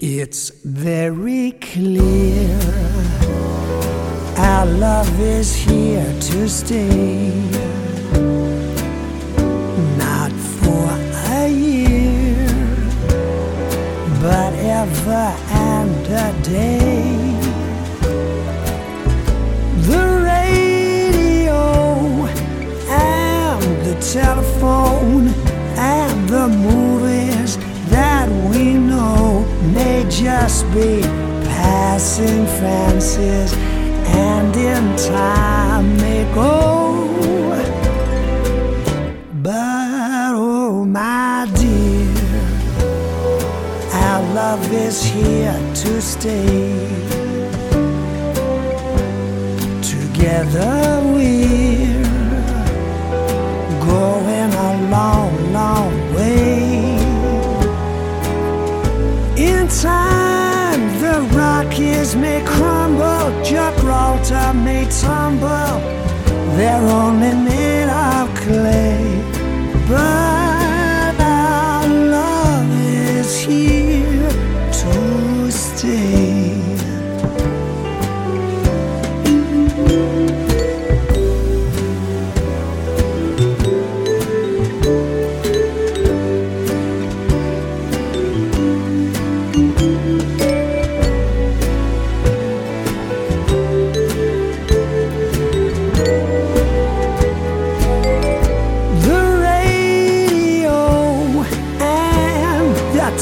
It's very clear our love is here to stay. Not for a year, but ever and a day. Just be passing fancies and in time may go. But oh, my dear, our love is here to stay. Together we're Rockies may crumble, Gibraltar may tumble. They're only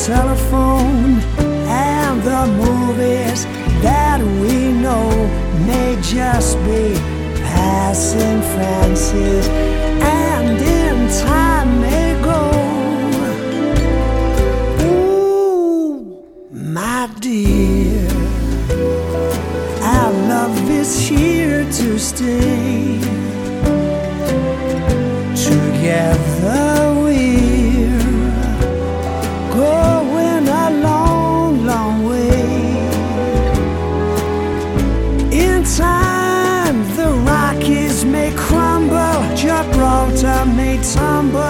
telephone and the movies that we know may just be passing fancies and in time may go. Ooh, my dear, our love is here to stay. Gibraltar may